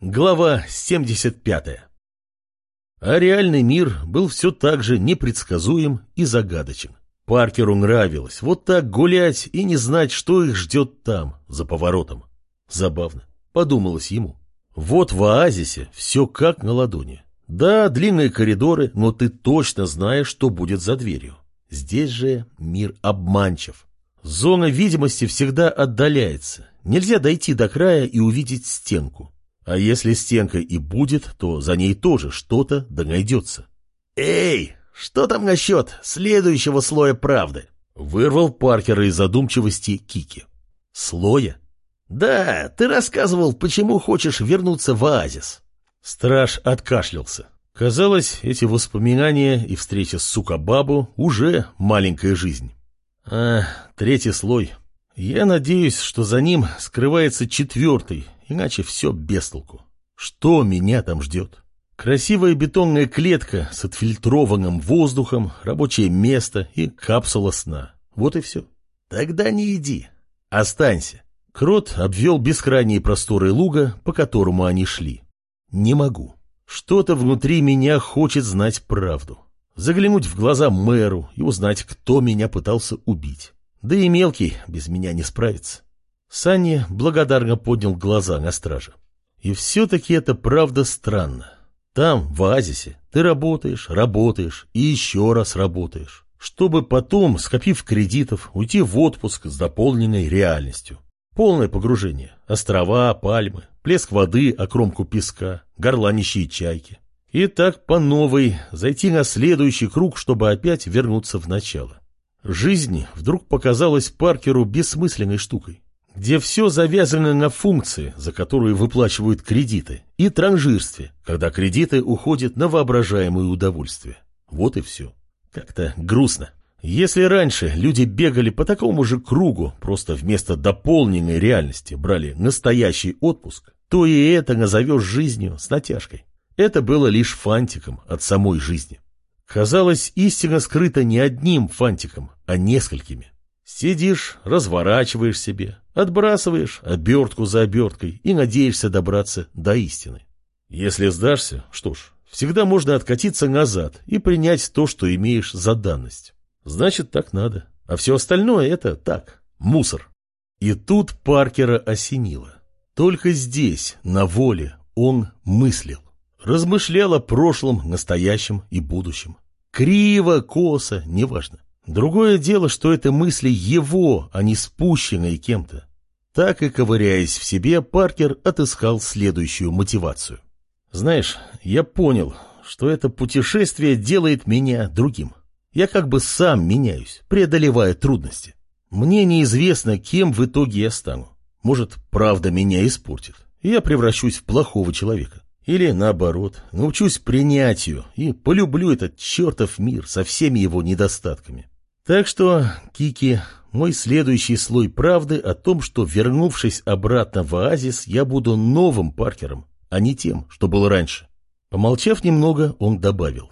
Глава 75. А реальный мир был все так же непредсказуем и загадочен. Паркеру нравилось вот так гулять и не знать, что их ждет там, за поворотом. Забавно, подумалось ему. Вот в оазисе все как на ладони. Да, длинные коридоры, но ты точно знаешь, что будет за дверью. Здесь же мир обманчив. Зона видимости всегда отдаляется. Нельзя дойти до края и увидеть стенку. А если стенка и будет, то за ней тоже что-то да найдется. «Эй, что там насчет следующего слоя правды?» Вырвал Паркера из задумчивости Кики. «Слоя?» «Да, ты рассказывал, почему хочешь вернуться в оазис». Страж откашлялся. Казалось, эти воспоминания и встреча с Сукабабу уже маленькая жизнь. А, третий слой. Я надеюсь, что за ним скрывается четвертый, иначе все без толку. Что меня там ждет? Красивая бетонная клетка с отфильтрованным воздухом, рабочее место и капсула сна. Вот и все. Тогда не иди. Останься. Крот обвел бескрайние просторы луга, по которому они шли. Не могу. Что-то внутри меня хочет знать правду. Заглянуть в глаза мэру и узнать, кто меня пытался убить. Да и мелкий без меня не справится. Санни благодарно поднял глаза на стража. И все-таки это правда странно. Там, в оазисе, ты работаешь, работаешь и еще раз работаешь, чтобы потом, скопив кредитов, уйти в отпуск с дополненной реальностью. Полное погружение. Острова, пальмы, плеск воды о кромку песка, горланищие чайки. И так по новой зайти на следующий круг, чтобы опять вернуться в начало. Жизнь вдруг показалась Паркеру бессмысленной штукой где все завязано на функции, за которую выплачивают кредиты, и транжирстве, когда кредиты уходят на воображаемое удовольствие. Вот и все. Как-то грустно. Если раньше люди бегали по такому же кругу, просто вместо дополненной реальности брали настоящий отпуск, то и это назовешь жизнью с натяжкой. Это было лишь фантиком от самой жизни. Казалось, истина скрыта не одним фантиком, а несколькими. Сидишь, разворачиваешь себе, отбрасываешь обертку за оберткой и надеешься добраться до истины. Если сдашься, что ж, всегда можно откатиться назад и принять то, что имеешь за данность. Значит, так надо. А все остальное это так, мусор. И тут Паркера осенило. Только здесь, на воле, он мыслил. Размышлял о прошлом, настоящем и будущем. Криво, косо, неважно. Другое дело, что это мысли его, а не спущенные кем-то. Так и ковыряясь в себе, Паркер отыскал следующую мотивацию. Знаешь, я понял, что это путешествие делает меня другим. Я как бы сам меняюсь, преодолевая трудности. Мне неизвестно, кем в итоге я стану. Может, правда меня испортит, и я превращусь в плохого человека. Или, наоборот, научусь принятию и полюблю этот чертов мир со всеми его недостатками. Так что, Кики, мой следующий слой правды о том, что, вернувшись обратно в оазис, я буду новым Паркером, а не тем, что был раньше. Помолчав немного, он добавил.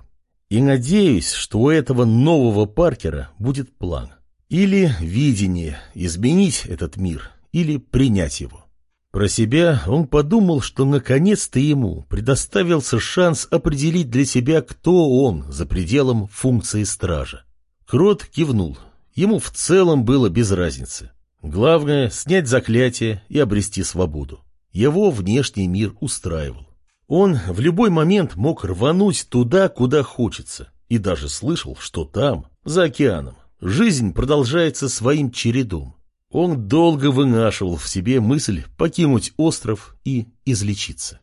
И надеюсь, что у этого нового Паркера будет план. Или видение изменить этот мир, или принять его. Про себя он подумал, что наконец-то ему предоставился шанс определить для себя, кто он за пределом функции стража. Крот кивнул. Ему в целом было без разницы. Главное — снять заклятие и обрести свободу. Его внешний мир устраивал. Он в любой момент мог рвануть туда, куда хочется, и даже слышал, что там, за океаном, жизнь продолжается своим чередом. Он долго вынашивал в себе мысль покинуть остров и излечиться.